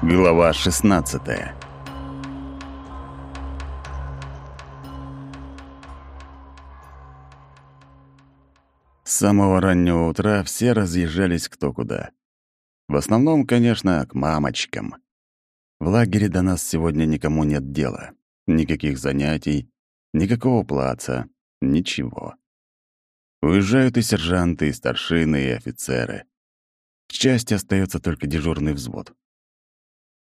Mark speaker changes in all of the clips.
Speaker 1: Глава 16 С самого раннего утра все разъезжались кто куда. В основном, конечно, к мамочкам. В лагере до нас сегодня никому нет дела. Никаких занятий, никакого плаца, ничего. Уезжают и сержанты, и старшины, и офицеры. В части остается только дежурный взвод.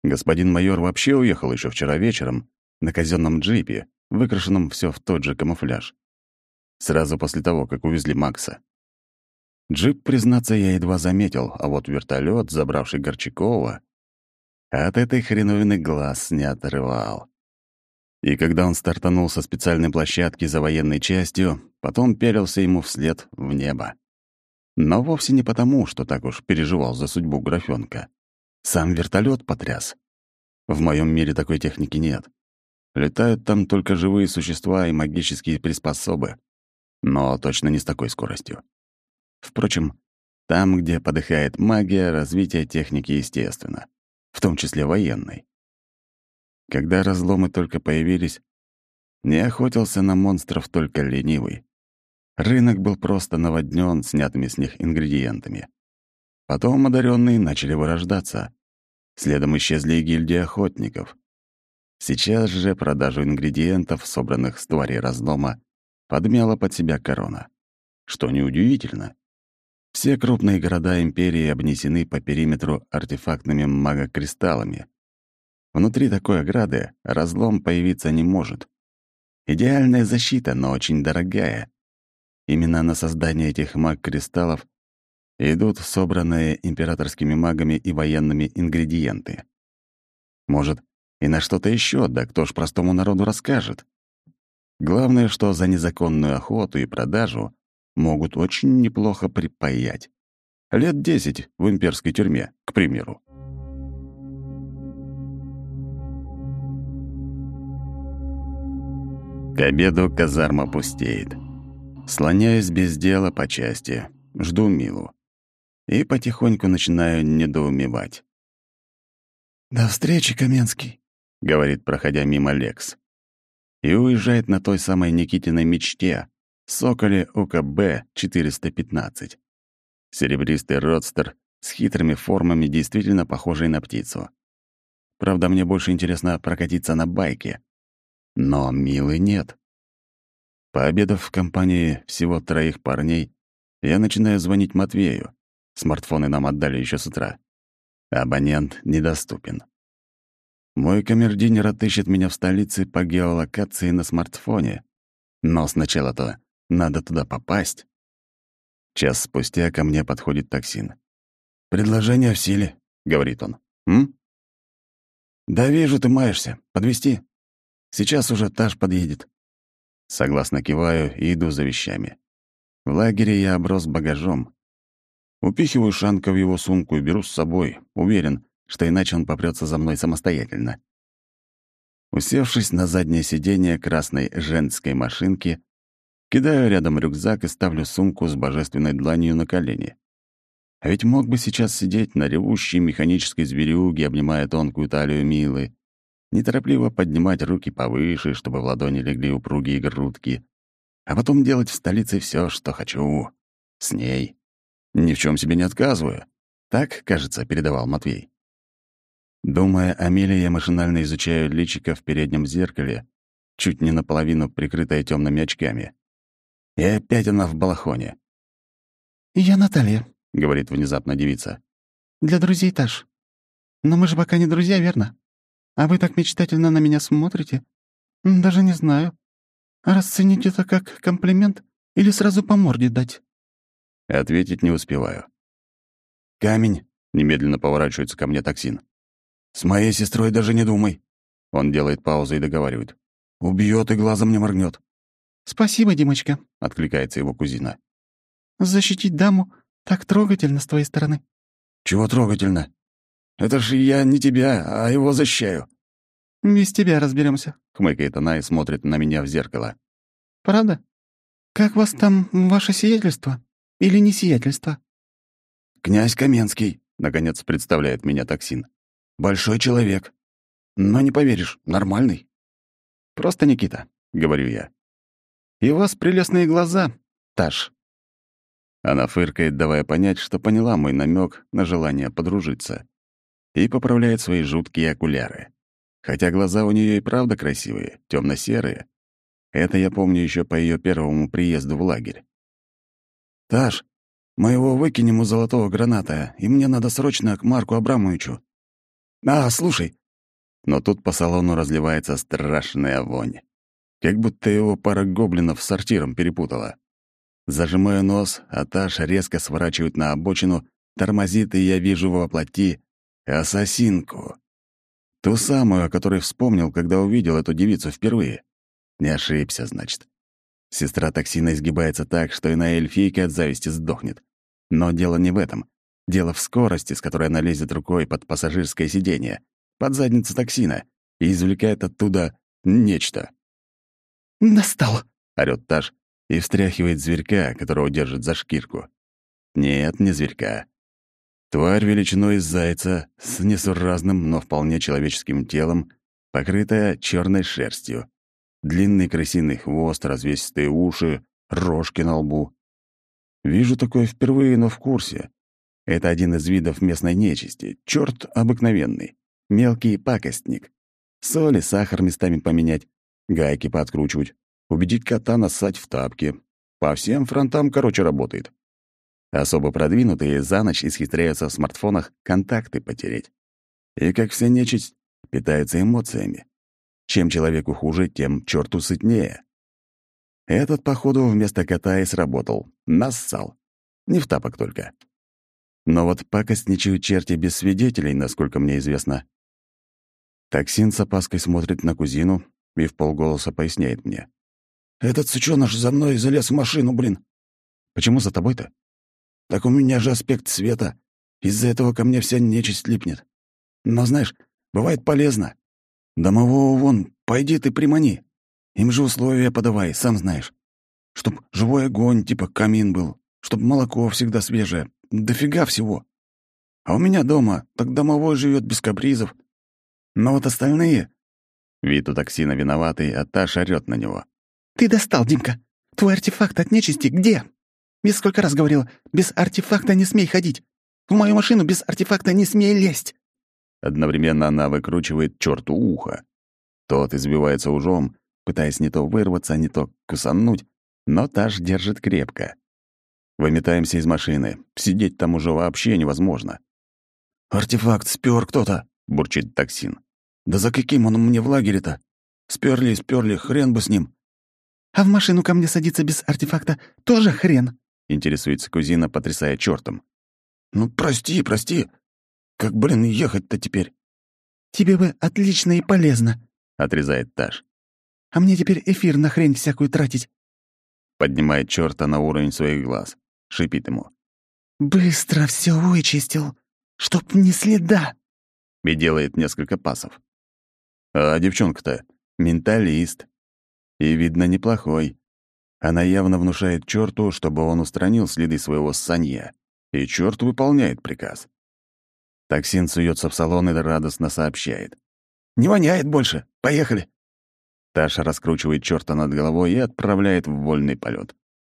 Speaker 1: Господин майор вообще уехал еще вчера вечером на казенном джипе, выкрашенном все в тот же камуфляж. Сразу после того, как увезли Макса. Джип, признаться, я едва заметил, а вот вертолет, забравший Горчакова, от этой хреновины глаз не отрывал. И когда он стартанул со специальной площадки за военной частью, потом перился ему вслед в небо. Но вовсе не потому, что так уж переживал за судьбу графёнка. Сам вертолет потряс. В моем мире такой техники нет. Летают там только живые существа и магические приспособы. Но точно не с такой скоростью. Впрочем, там, где подыхает магия, развитие техники естественно, в том числе военной. Когда разломы только появились, не охотился на монстров только ленивый. Рынок был просто наводнен снятыми с них ингредиентами. Потом одаренные начали вырождаться. Следом исчезли и гильдии охотников. Сейчас же продажу ингредиентов, собранных с тварей разлома, подмяла под себя корона. Что неудивительно. Все крупные города империи обнесены по периметру артефактными магокристаллами. Внутри такой ограды разлом появиться не может. Идеальная защита, но очень дорогая. Именно на создание этих маг-кристаллов идут собранные императорскими магами и военными ингредиенты. Может, и на что-то еще, да кто ж простому народу расскажет? Главное, что за незаконную охоту и продажу могут очень неплохо припаять. Лет десять в имперской тюрьме, к примеру. К обеду казарма пустеет. Слоняюсь без дела по части, жду Милу. И потихоньку начинаю недоумевать.
Speaker 2: «До встречи, Каменский», —
Speaker 1: говорит, проходя мимо Лекс. И уезжает на той самой Никитиной мечте, Соколе УКБ-415. Серебристый родстер с хитрыми формами, действительно похожий на птицу. Правда, мне больше интересно прокатиться на байке. Но Милы нет. Пообедав в компании всего троих парней, я начинаю звонить Матвею. Смартфоны нам отдали еще с утра. Абонент недоступен. Мой камердинер отыщет меня в столице по геолокации на смартфоне. Но сначала-то надо туда попасть. Час спустя ко мне подходит токсин.
Speaker 2: «Предложение в силе», — говорит он. «М?» «Да вижу, ты маешься. Подвести. Сейчас уже Таш подъедет».
Speaker 1: Согласно киваю и иду за вещами. В лагере я оброс багажом. Упихиваю Шанка в его сумку и беру с собой, уверен, что иначе он попрется за мной самостоятельно. Усевшись на заднее сиденье красной женской машинки, кидаю рядом рюкзак и ставлю сумку с божественной дланью на колени. А ведь мог бы сейчас сидеть на ревущей механической зверюге, обнимая тонкую талию Милы, неторопливо поднимать руки повыше, чтобы в ладони легли упругие грудки, а потом делать в столице все, что хочу. С ней. Ни в чем себе не отказываю. Так, кажется, передавал Матвей. Думая о Миле, я машинально изучаю личико в переднем зеркале, чуть не наполовину прикрытое темными очками. И опять она в балахоне.
Speaker 2: «Я Наталья», —
Speaker 1: говорит внезапно девица.
Speaker 2: «Для друзей Таш. Но мы же пока не друзья, верно?» А вы так мечтательно на меня смотрите? Даже не знаю. Расценить это как комплимент или сразу по морде дать?»
Speaker 1: Ответить не успеваю.
Speaker 2: «Камень», —
Speaker 1: немедленно поворачивается ко мне токсин.
Speaker 2: «С моей сестрой даже не думай».
Speaker 1: Он делает паузу и договаривает.
Speaker 2: «Убьет и глазом не моргнет.
Speaker 3: «Спасибо, Димочка», —
Speaker 1: откликается его кузина.
Speaker 3: «Защитить даму так трогательно с твоей стороны».
Speaker 2: «Чего трогательно? Это ж я не тебя, а его защищаю».
Speaker 3: «Без тебя разберемся,
Speaker 1: хмыкает она и смотрит на меня в зеркало.
Speaker 3: «Правда? Как вас там ваше сиятельство? Или не сиятельство?»
Speaker 2: «Князь Каменский», —
Speaker 1: наконец представляет меня токсин. Большой человек. Но не поверишь, нормальный.
Speaker 2: Просто Никита, — говорю я. И у вас прелестные глаза, Таш. Она фыркает, давая понять, что поняла мой намек на желание подружиться. И поправляет свои жуткие окуляры. Хотя глаза у нее и правда красивые, темно серые Это я помню еще по ее первому приезду в лагерь.
Speaker 1: «Таш, мы его выкинем у золотого граната, и мне надо срочно к Марку Абрамовичу. А, слушай!»
Speaker 2: Но тут по салону разливается страшная вонь. Как будто его пара гоблинов с сортиром перепутала. Зажимаю нос, а Таш резко сворачивает на обочину, тормозит, и я вижу во плоти ассасинку. Ту самую, о которой вспомнил, когда увидел эту девицу впервые. Не ошибся, значит. Сестра токсина изгибается так, что и на эльфийке от зависти сдохнет. Но дело не в этом. Дело в скорости, с которой она лезет рукой под пассажирское сиденье, под задницу токсина, и извлекает оттуда нечто.
Speaker 3: «Достал!»
Speaker 2: — орёт Таш и встряхивает зверька, которого держит за шкирку. Нет, не зверька. Тварь величиной из зайца, с несуразным, но вполне человеческим телом, покрытая черной шерстью. Длинный крысиный хвост, развесистые уши, рожки на лбу. Вижу такое впервые, но в курсе. Это один из видов местной нечисти. Черт обыкновенный. Мелкий пакостник. Соль и сахар местами поменять, гайки пооткручивать, убедить кота нассать в тапки. По всем фронтам, короче, работает. Особо продвинутые за ночь исхитряются в смартфонах контакты потереть. И, как вся нечисть, питаются эмоциями. Чем человеку хуже, тем черту сытнее. Этот, походу, вместо кота и сработал. Нассал. Не в тапок только. Но вот пакостничают черти без свидетелей, насколько мне известно. Токсин с опаской смотрит на кузину и в полголоса поясняет мне.
Speaker 1: «Этот сучёныш за мной залез в машину, блин».
Speaker 2: «Почему за тобой-то?»
Speaker 1: Так у меня же аспект света. Из-за этого ко мне вся нечисть липнет. Но знаешь, бывает полезно. Домового вон, пойди ты примани. Им же условия подавай, сам знаешь. Чтоб живой огонь, типа камин был, чтоб молоко всегда свежее. Дофига всего. А у меня дома, так домовой живет без капризов. Но вот остальные...
Speaker 2: Вид у токсина виноватый, а Таша орёт на него.
Speaker 3: «Ты достал, Димка! Твой артефакт от нечисти где?» Я сколько раз говорила, без артефакта не смей ходить. В мою машину без артефакта не смей лезть.
Speaker 2: Одновременно она выкручивает черту ухо. Тот избивается ужом, пытаясь не то вырваться, не то кусануть, но Таш держит крепко. Выметаемся из машины. Сидеть там уже вообще невозможно.
Speaker 1: «Артефакт спер кто-то», — бурчит токсин. «Да за каким он мне в лагере-то? Сперли сперли, хрен бы с ним».
Speaker 3: «А в машину ко мне садиться без артефакта тоже хрен», —
Speaker 2: интересуется кузина, потрясая чертом.
Speaker 1: «Ну, прости, прости. Как, блин, ехать-то теперь?»
Speaker 3: «Тебе бы отлично и полезно», —
Speaker 2: отрезает Таш.
Speaker 3: «А мне теперь эфир на хрень всякую тратить».
Speaker 2: Поднимает черта на уровень своих глаз. Шипит ему.
Speaker 3: «Быстро все вычистил, чтоб не следа!»
Speaker 2: И делает несколько пасов. А девчонка-то менталист. И, видно, неплохой. Она явно внушает черту, чтобы он устранил следы своего санья. И черт выполняет приказ. Токсин суется в салон и радостно сообщает.
Speaker 1: «Не воняет больше. Поехали!»
Speaker 2: Таша раскручивает черта над головой и отправляет в вольный полет.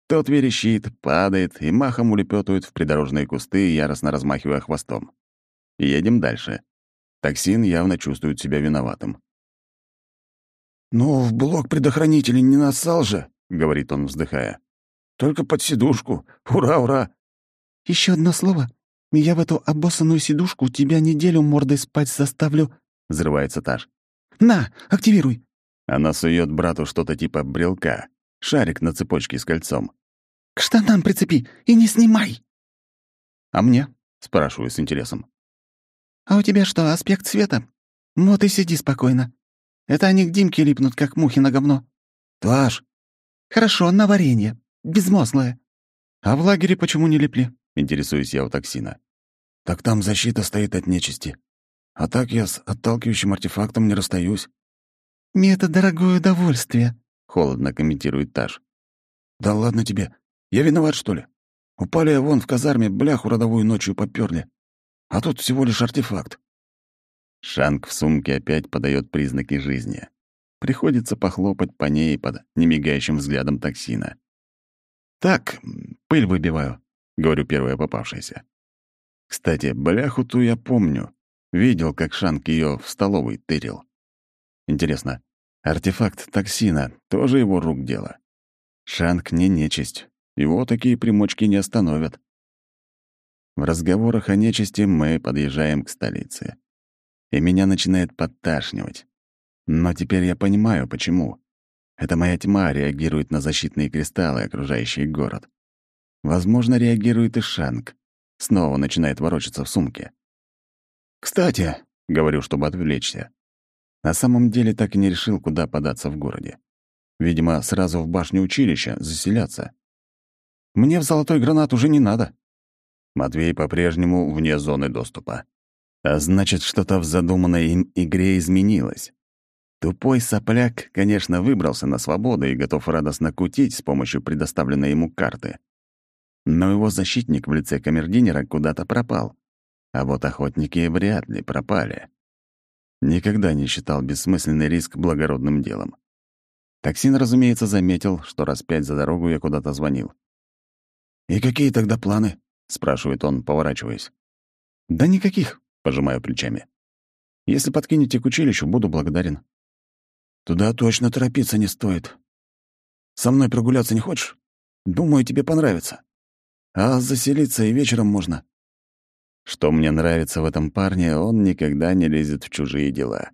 Speaker 2: Тот верещит, падает и махом улепетывает в придорожные кусты, яростно размахивая хвостом. Едем дальше. Токсин явно чувствует себя виноватым.
Speaker 1: «Ну, в блок предохранителей не нассал же!» — говорит он, вздыхая. «Только под сидушку. Ура, ура!»
Speaker 3: Еще одно слово, я в эту обоссанную сидушку тебя неделю мордой спать заставлю», —
Speaker 2: взрывается Таш.
Speaker 3: «На, активируй!»
Speaker 2: Она сует брату что-то типа брелка, шарик на цепочке с кольцом.
Speaker 3: «К штанам прицепи и не снимай!»
Speaker 2: «А мне?» — спрашиваю с интересом.
Speaker 3: «А у тебя что, аспект света? Вот и сиди спокойно. Это они к Димке липнут, как мухи на говно».
Speaker 1: «Таш,
Speaker 3: «Хорошо, на варенье. Безмозглое».
Speaker 2: «А в лагере почему не лепли?» — интересуюсь я у токсина.
Speaker 1: «Так там защита стоит от нечисти. А так я с отталкивающим артефактом не расстаюсь».
Speaker 3: «Мне это дорогое удовольствие», —
Speaker 2: холодно комментирует Таш.
Speaker 1: «Да ладно тебе. Я виноват, что ли? Упали я вон в казарме, бляху родовую ночью попёрли. А тут всего лишь артефакт». Шанг в сумке опять подает признаки жизни. Приходится похлопать по ней под немигающим взглядом токсина. «Так, пыль выбиваю», — говорю первое попавшееся. Кстати, бляху ту я помню. Видел, как Шанг ее в столовой тырил. Интересно, артефакт токсина тоже его рук дело? Шанг не нечисть. Его такие примочки не остановят. В разговорах о нечисти мы подъезжаем к столице. И меня начинает подташнивать. Но теперь я понимаю, почему. Это моя тьма реагирует на защитные кристаллы, окружающие город. Возможно, реагирует и Шанг. Снова начинает ворочаться в сумке. «Кстати», — говорю, чтобы отвлечься, на самом деле так и не решил, куда податься в городе. Видимо, сразу в башню училища заселяться. Мне в золотой гранат уже не надо. Матвей по-прежнему вне зоны доступа. А значит, что-то в задуманной им игре изменилось. Тупой сопляк, конечно, выбрался на свободу и готов радостно кутить с помощью предоставленной ему карты. Но его защитник в лице камердинера куда-то пропал. А вот охотники вряд ли пропали. Никогда не считал бессмысленный риск благородным делом. Токсин, разумеется, заметил, что раз пять за дорогу я куда-то звонил. «И какие тогда планы?» — спрашивает он, поворачиваясь. «Да никаких», — пожимаю плечами. «Если подкинете к училищу, буду благодарен». «Туда точно торопиться не стоит. Со мной прогуляться не хочешь? Думаю, тебе понравится. А заселиться и вечером можно». Что мне нравится в этом парне, он никогда не лезет в чужие дела.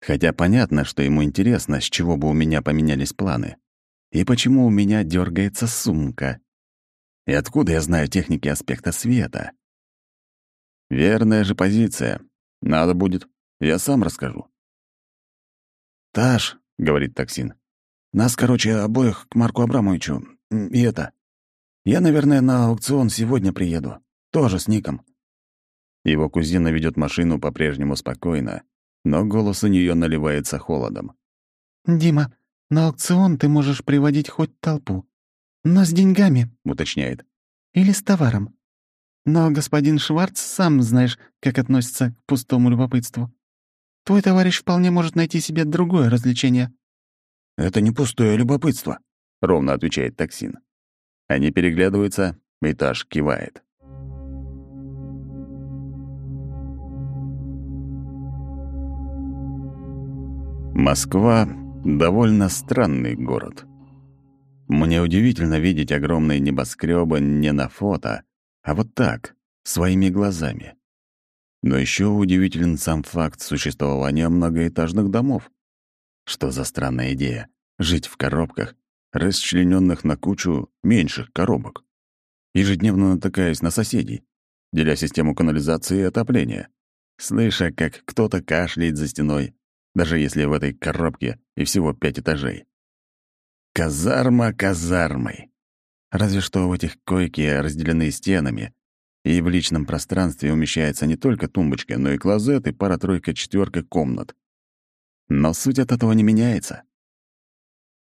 Speaker 1: Хотя понятно, что ему интересно, с чего бы у меня поменялись планы. И почему у меня дергается сумка. И откуда я знаю техники аспекта света? Верная же позиция. Надо будет, я сам расскажу. «Таш», — говорит токсин, — «нас, короче, обоих к Марку Абрамовичу. И это... Я, наверное, на аукцион сегодня приеду. Тоже с Ником». Его кузина ведет машину по-прежнему спокойно, но голос у нее наливается холодом.
Speaker 2: «Дима, на аукцион ты можешь приводить хоть толпу. Но с деньгами», — уточняет. «Или с товаром. Но господин Шварц сам знаешь, как относится к пустому любопытству. Твой товарищ вполне может найти себе другое развлечение».
Speaker 1: «Это не пустое любопытство», — ровно отвечает токсин. Они переглядываются, и Таш кивает. Москва — довольно странный город. Мне удивительно видеть огромные небоскребы не на фото, а вот так, своими глазами. Но еще удивителен сам факт существования многоэтажных домов. Что за странная идея — жить в коробках, расчлененных на кучу меньших коробок. Ежедневно натыкаясь на соседей, деля систему канализации и отопления, слыша, как кто-то кашляет за стеной, даже если в этой коробке и всего пять этажей. Казарма казармой. Разве что в этих койки разделены стенами, и в личном пространстве умещается не только тумбочка, но и клозет и пара-тройка четверка комнат. Но суть от этого не меняется.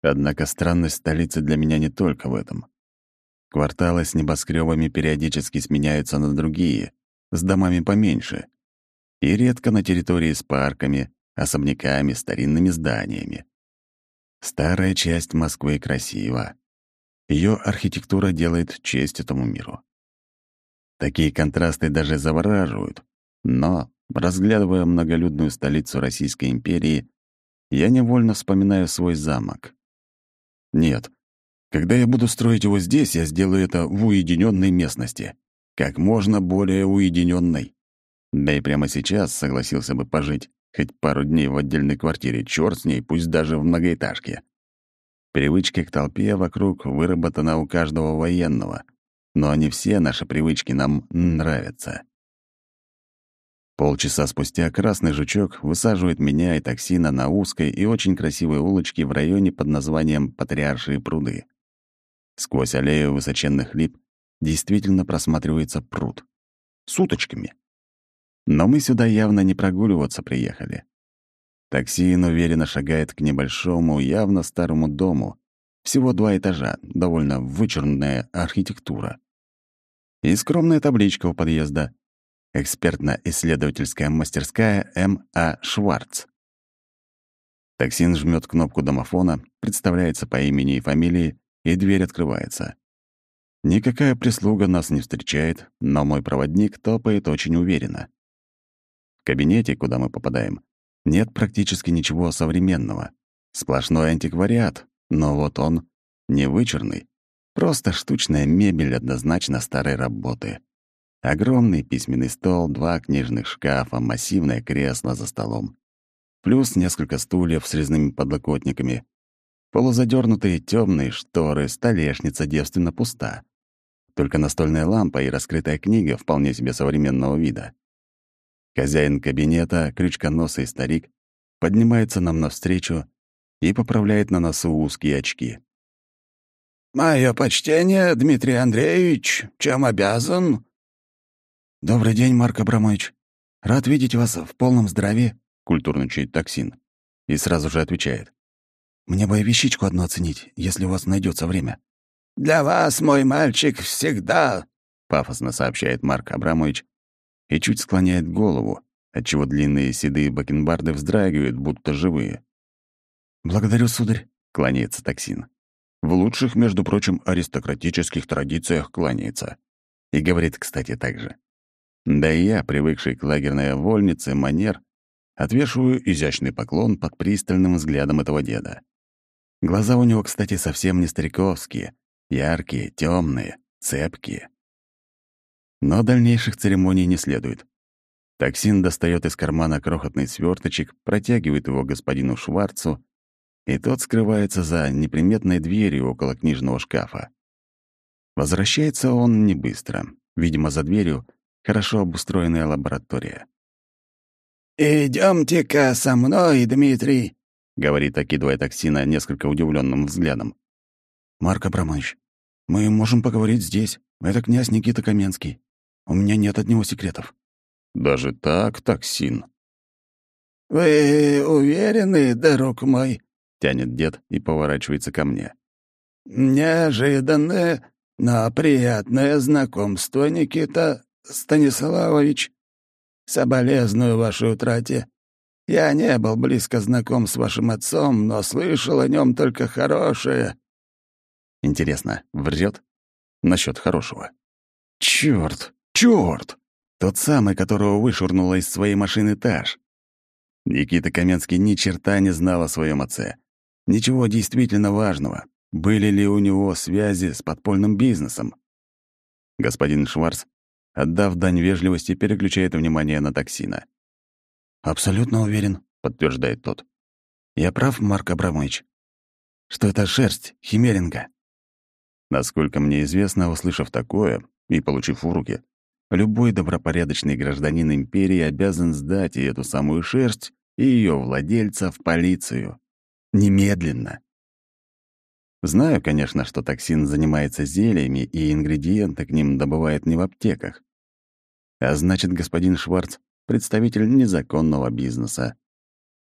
Speaker 1: Однако странность столицы для меня не только в этом. Кварталы с небоскребами периодически сменяются на другие, с домами поменьше, и редко на территории с парками, особняками, старинными зданиями. Старая часть Москвы красива. Ее архитектура делает честь этому миру. Такие контрасты даже завораживают, но, разглядывая многолюдную столицу Российской империи, я невольно вспоминаю свой замок. Нет, когда я буду строить его здесь, я сделаю это в уединенной местности, как можно более уединенной. Да и прямо сейчас согласился бы пожить Хоть пару дней в отдельной квартире, черт с ней, пусть даже в многоэтажке. Привычка к толпе вокруг выработана у каждого военного, но не все наши привычки нам нравятся. Полчаса спустя красный жучок высаживает меня и токсина на узкой и очень красивой улочке в районе под названием Патриаршие пруды. Сквозь аллею высоченных лип действительно просматривается пруд. С уточками. Но мы сюда явно не прогуливаться приехали. Таксин уверенно шагает к небольшому, явно старому дому. Всего два этажа, довольно вычурная архитектура. И скромная табличка у подъезда. Экспертно-исследовательская мастерская М.А. Шварц. Токсин жмет кнопку домофона, представляется по имени и фамилии, и дверь открывается. Никакая прислуга нас не встречает, но мой проводник топает очень уверенно. В кабинете, куда мы попадаем, нет практически ничего современного. Сплошной антиквариат, но вот он не вычурный, просто штучная мебель однозначно старой работы. Огромный письменный стол, два книжных шкафа, массивное кресло за столом. Плюс несколько стульев с резными подлокотниками. Полузадернутые темные шторы, столешница девственно пуста. Только настольная лампа и раскрытая книга вполне себе современного вида. Хозяин кабинета, крючконосый старик, поднимается нам навстречу и поправляет на носу узкие очки.
Speaker 4: «Мое почтение, Дмитрий Андреевич. Чем обязан?»
Speaker 3: «Добрый день, Марк Абрамович. Рад видеть вас в полном здравии», — культурничает токсин. И сразу же отвечает. «Мне бы вещичку одну оценить, если у вас найдется время».
Speaker 4: «Для вас, мой мальчик, всегда», —
Speaker 1: пафосно сообщает Марк Абрамович и чуть склоняет голову, отчего длинные седые бакенбарды вздрагивают, будто живые.
Speaker 3: «Благодарю, сударь», —
Speaker 1: кланяется токсин. В лучших, между прочим, аристократических традициях кланяется. И говорит, кстати, так же. Да и я, привыкший к лагерной вольнице манер, отвешиваю изящный поклон под пристальным взглядом этого деда. Глаза у него, кстати, совсем не стариковские, яркие, темные, цепкие. Но дальнейших церемоний не следует. Токсин достает из кармана крохотный сверточек, протягивает его господину Шварцу, и тот скрывается за неприметной дверью около книжного шкафа. Возвращается он не быстро. Видимо, за дверью хорошо обустроенная лаборатория.
Speaker 4: «Идемте-ка со мной, Дмитрий», — говорит, окидывая токсина несколько удивленным взглядом.
Speaker 3: «Марк Абрамович, мы можем поговорить здесь. Это князь Никита Каменский. У меня нет от него секретов».
Speaker 1: «Даже так, токсин?»
Speaker 4: «Вы уверены, друг мой?»
Speaker 1: — тянет дед и поворачивается ко мне.
Speaker 4: «Неожиданное, но приятное знакомство, Никита Станиславович. Соболезную вашей утрате. Я не был близко знаком с вашим отцом, но слышал о нем только хорошее».
Speaker 1: Интересно, врет насчет хорошего? Черт, черт! Тот самый, которого вышвырнула из своей машины Таш. Никита Каменский ни черта не знал о своем отце. Ничего действительно важного. Были ли у него связи с подпольным бизнесом? Господин Шварц отдав дань вежливости, переключает внимание на токсина.
Speaker 3: «Абсолютно уверен», — подтверждает тот. «Я прав, Марк Абрамович, что это шерсть химеринга».
Speaker 1: Насколько мне известно, услышав такое и получив в руки, любой добропорядочный гражданин империи обязан сдать и эту самую шерсть и ее владельца в полицию. Немедленно. Знаю, конечно, что токсин занимается зельями, и ингредиенты к ним добывает не в аптеках. А значит, господин Шварц — представитель незаконного бизнеса.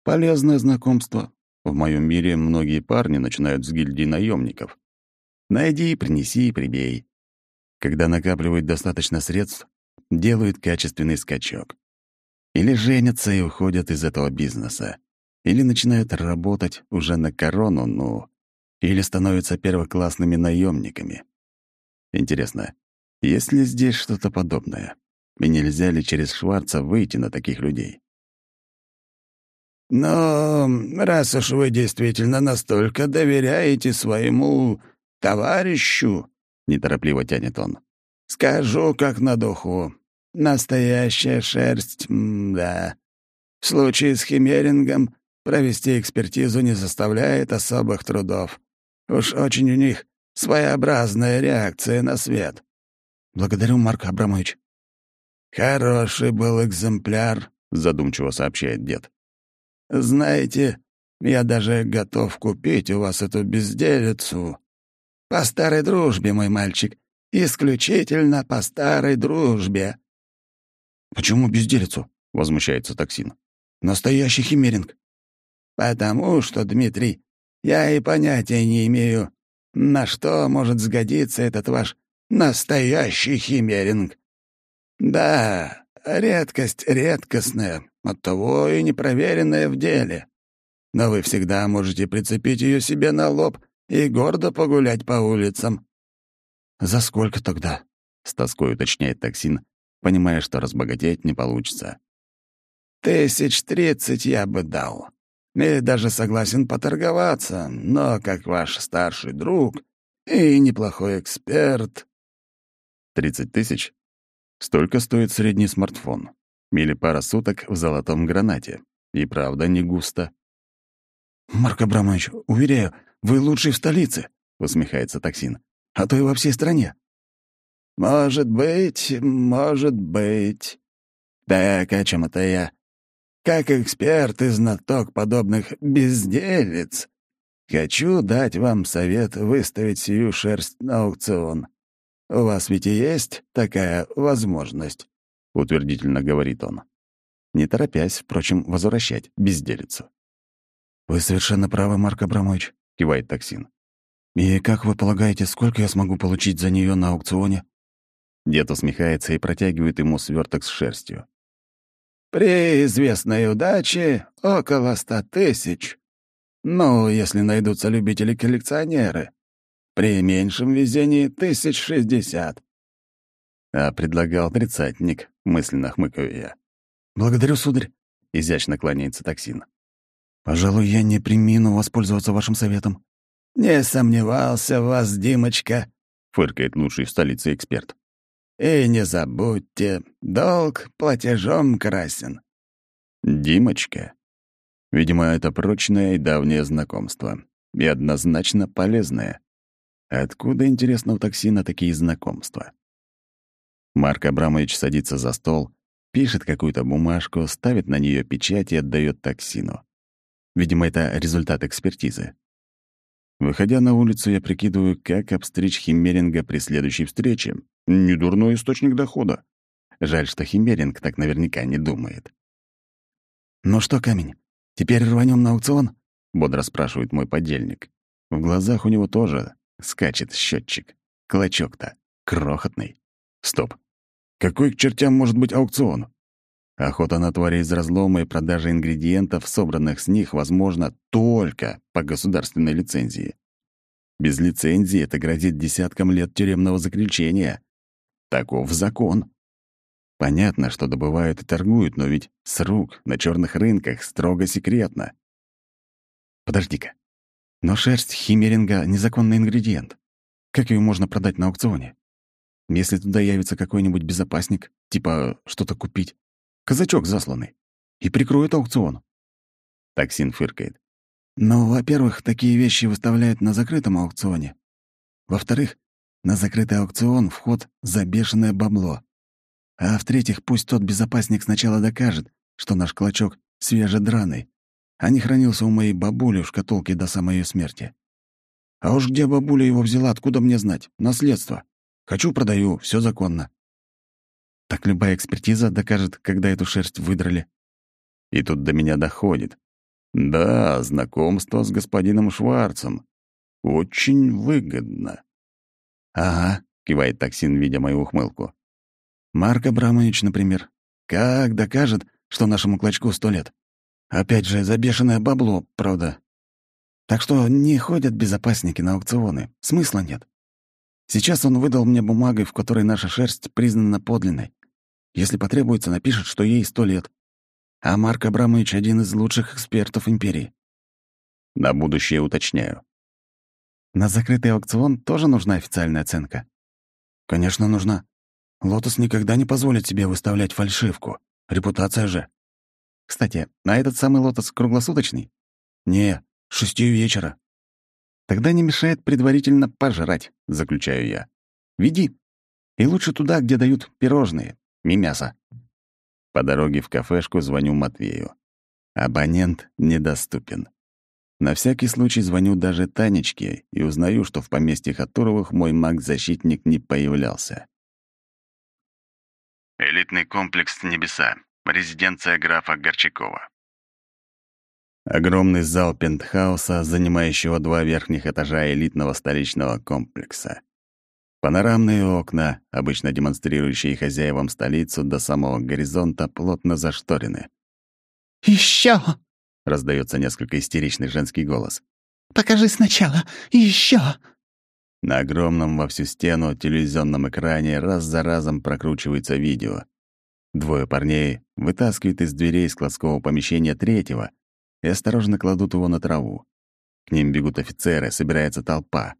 Speaker 1: Полезное знакомство. В моем мире многие парни начинают с гильдии наемников. Найди, принеси, прибей. Когда накапливают достаточно средств, делают качественный скачок. Или женятся и уходят из этого бизнеса. Или начинают работать уже на корону, ну, или становятся первоклассными наемниками. Интересно, есть ли здесь что-то подобное? И нельзя ли через Шварца выйти на таких людей?
Speaker 4: «Но раз уж вы действительно настолько доверяете своему товарищу», — неторопливо тянет он, — «скажу как на духу. Настоящая шерсть, да. В случае с Химерингом провести экспертизу не составляет особых трудов. Уж очень у них своеобразная реакция на свет».
Speaker 3: «Благодарю, Марк Абрамович»,
Speaker 4: «Хороший был экземпляр», — задумчиво сообщает дед. «Знаете, я даже готов купить у вас эту безделицу. По старой дружбе, мой мальчик, исключительно по старой дружбе».
Speaker 3: «Почему безделицу?» — возмущается токсин. «Настоящий химеринг».
Speaker 4: «Потому что, Дмитрий, я и понятия не имею, на что может сгодиться этот ваш настоящий химеринг. Да, редкость редкостная, оттого и непроверенная в деле. Но вы всегда можете прицепить ее себе на лоб и гордо погулять по улицам».
Speaker 3: «За сколько тогда?» — с тоской уточняет токсин, понимая, что разбогатеть не получится.
Speaker 4: «Тысяч тридцать я бы дал. И даже согласен поторговаться, но как ваш старший друг и неплохой эксперт...»
Speaker 1: «Тридцать тысяч? Столько стоит средний смартфон. Или пара суток в золотом гранате. И правда не густо».
Speaker 3: «Марк Абрамович, уверяю, вы лучший в столице», — усмехается токсин. «А то и во всей стране».
Speaker 4: «Может быть, может быть. Так, о чем это я? Как эксперт и знаток подобных безделец, хочу дать вам совет выставить сию шерсть на аукцион. У вас ведь и есть такая возможность», — утвердительно говорит он,
Speaker 1: не торопясь, впрочем, возвращать безделицу.
Speaker 3: «Вы совершенно правы, Марк Абрамович», — кивает токсин. «И как вы полагаете, сколько я смогу получить за нее на аукционе?»
Speaker 1: Дед усмехается и протягивает ему сверток с шерстью.
Speaker 4: «При известной удаче около ста тысяч. Ну, если найдутся любители-коллекционеры. При меньшем везении — тысяч шестьдесят».
Speaker 1: А предлагал тридцатник, мысленно хмыкаю я.
Speaker 3: «Благодарю, сударь», — изящно кланяется токсин. «Пожалуй, я не примину воспользоваться вашим советом».
Speaker 4: «Не сомневался в вас, Димочка», —
Speaker 1: фыркает лучший в столице эксперт.
Speaker 4: «И не забудьте, долг платежом красен».
Speaker 1: «Димочка». Видимо, это прочное и давнее знакомство. И однозначно полезное. Откуда, интересно, у токсина такие знакомства? Марк Абрамович садится за стол, пишет какую-то бумажку, ставит на нее печать и отдает токсину. Видимо, это результат экспертизы. Выходя на улицу, я прикидываю, как обстричь Химеринга при следующей встрече. Недурной источник дохода. Жаль, что Химеринг так наверняка не думает.
Speaker 3: «Ну что, камень, теперь рванем на аукцион?»
Speaker 1: — бодро спрашивает мой подельник. В глазах у него тоже скачет счетчик. Клочок-то крохотный. Стоп. Какой к чертям может быть аукцион? Охота на твари из разлома и продажа ингредиентов, собранных с них, возможно только по государственной лицензии. Без лицензии это грозит десяткам лет тюремного заключения. Таков закон. Понятно, что добывают и торгуют, но ведь с рук на черных рынках строго секретно. Подожди-ка. Но шерсть химеринга — незаконный ингредиент. Как ее можно продать на аукционе? Если туда явится какой-нибудь безопасник, типа что-то купить, Казачок засланный. И прикроет аукцион. Токсин фыркает.
Speaker 3: Ну, во-первых, такие вещи выставляют на закрытом аукционе. Во-вторых, на закрытый аукцион вход за бешеное бабло. А в-третьих, пусть тот безопасник сначала докажет, что наш клочок свежедраный, а не хранился у моей бабули в шкатулке до самой ее смерти. А уж где бабуля его взяла, откуда мне знать? Наследство. Хочу — продаю, все законно. Так любая экспертиза докажет, когда эту шерсть выдрали.
Speaker 1: И тут до меня доходит. Да, знакомство с господином Шварцем. Очень выгодно.
Speaker 3: «Ага», — кивает токсин, видя мою ухмылку. «Марк Абрамович, например, как докажет, что нашему клочку сто лет? Опять же, за бешеное бабло, правда. Так что не ходят безопасники на аукционы, смысла нет. Сейчас он выдал мне бумагой, в которой наша шерсть признана подлинной. Если потребуется, напишет, что ей сто лет. А Марк Абрамович — один из лучших экспертов империи.
Speaker 1: На будущее уточняю.
Speaker 3: На закрытый аукцион тоже нужна официальная оценка? Конечно, нужна. Лотос никогда не позволит себе выставлять фальшивку. Репутация же. Кстати, а этот самый лотос круглосуточный? Не, с шести вечера.
Speaker 1: Тогда не мешает предварительно пожрать, заключаю я. Веди. И лучше туда, где дают пирожные, и мясо. По дороге в кафешку звоню Матвею. Абонент недоступен. На всякий случай звоню даже Танечке и узнаю, что в поместье Хатуровых мой маг-защитник не появлялся. Элитный комплекс «Небеса». Резиденция графа Горчакова. Огромный зал пентхауса, занимающего два верхних этажа элитного столичного комплекса. Панорамные окна, обычно демонстрирующие хозяевам столицу до самого горизонта, плотно зашторены.
Speaker 2: Еще!
Speaker 1: раздается несколько истеричный женский голос.
Speaker 2: «Покажи сначала! Еще!»
Speaker 1: На огромном во всю стену телевизионном экране раз за разом прокручивается видео. Двое парней вытаскивают из дверей складского помещения третьего и осторожно кладут его на траву. К ним бегут офицеры, собирается толпа.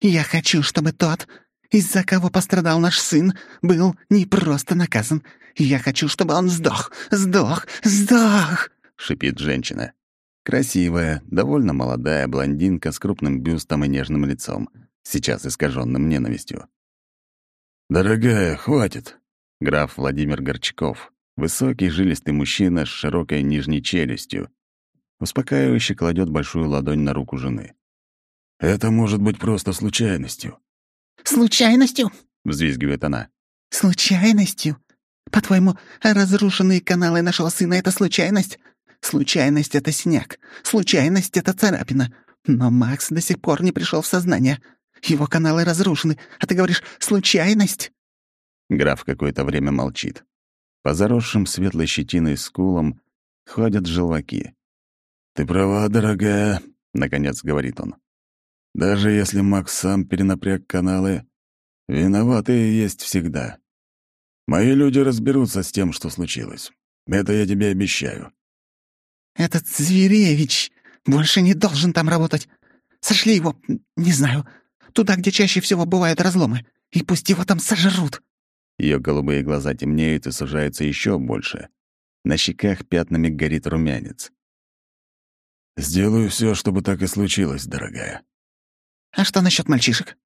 Speaker 2: «Я хочу, чтобы тот, из-за кого пострадал наш сын, был не просто наказан. Я хочу, чтобы он сдох, сдох, сдох!»
Speaker 1: — шипит женщина. Красивая, довольно молодая блондинка с крупным бюстом и нежным лицом, сейчас искаженным ненавистью.
Speaker 3: «Дорогая, хватит!»
Speaker 1: Граф Владимир Горчаков, высокий жилистый мужчина с широкой нижней челюстью, успокаивающе кладет большую ладонь на руку жены.
Speaker 3: «Это может быть просто случайностью».
Speaker 2: «Случайностью?»
Speaker 1: — взвизгивает она.
Speaker 2: «Случайностью? По-твоему, разрушенные каналы нашего сына — это случайность? Случайность — это снег, случайность — это царапина. Но Макс до сих пор не пришел в сознание. Его каналы разрушены, а ты говоришь «случайность»?»
Speaker 1: Граф какое-то время молчит. По заросшим светлой щетиной скулам ходят желваки.
Speaker 3: «Ты права, дорогая», — наконец говорит он. «Даже если Макс сам перенапряг каналы, виноватые есть всегда. Мои люди разберутся с тем, что случилось. Это я тебе обещаю».
Speaker 2: «Этот Зверевич больше не должен там работать. Сошли его, не знаю, туда, где чаще всего бывают разломы, и пусть его там сожрут».
Speaker 1: Ее голубые глаза темнеют и сужаются еще больше. На щеках пятнами горит румянец.
Speaker 3: «Сделаю все, чтобы так и случилось, дорогая».
Speaker 2: «А что насчет мальчишек?»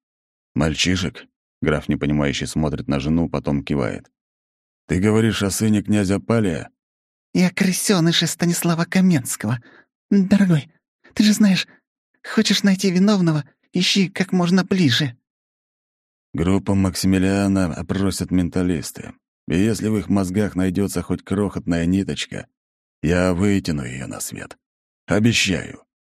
Speaker 3: «Мальчишек?»
Speaker 1: Граф непонимающе смотрит на жену, потом кивает.
Speaker 3: «Ты говоришь о сыне князя Палия?»
Speaker 2: «И о крысёныше Станислава Каменского. Дорогой, ты же знаешь, хочешь найти виновного, ищи как можно ближе».
Speaker 3: Группа Максимилиана опросят менталисты. И если в их мозгах найдется хоть крохотная ниточка, я вытяну ее на свет. Обещаю.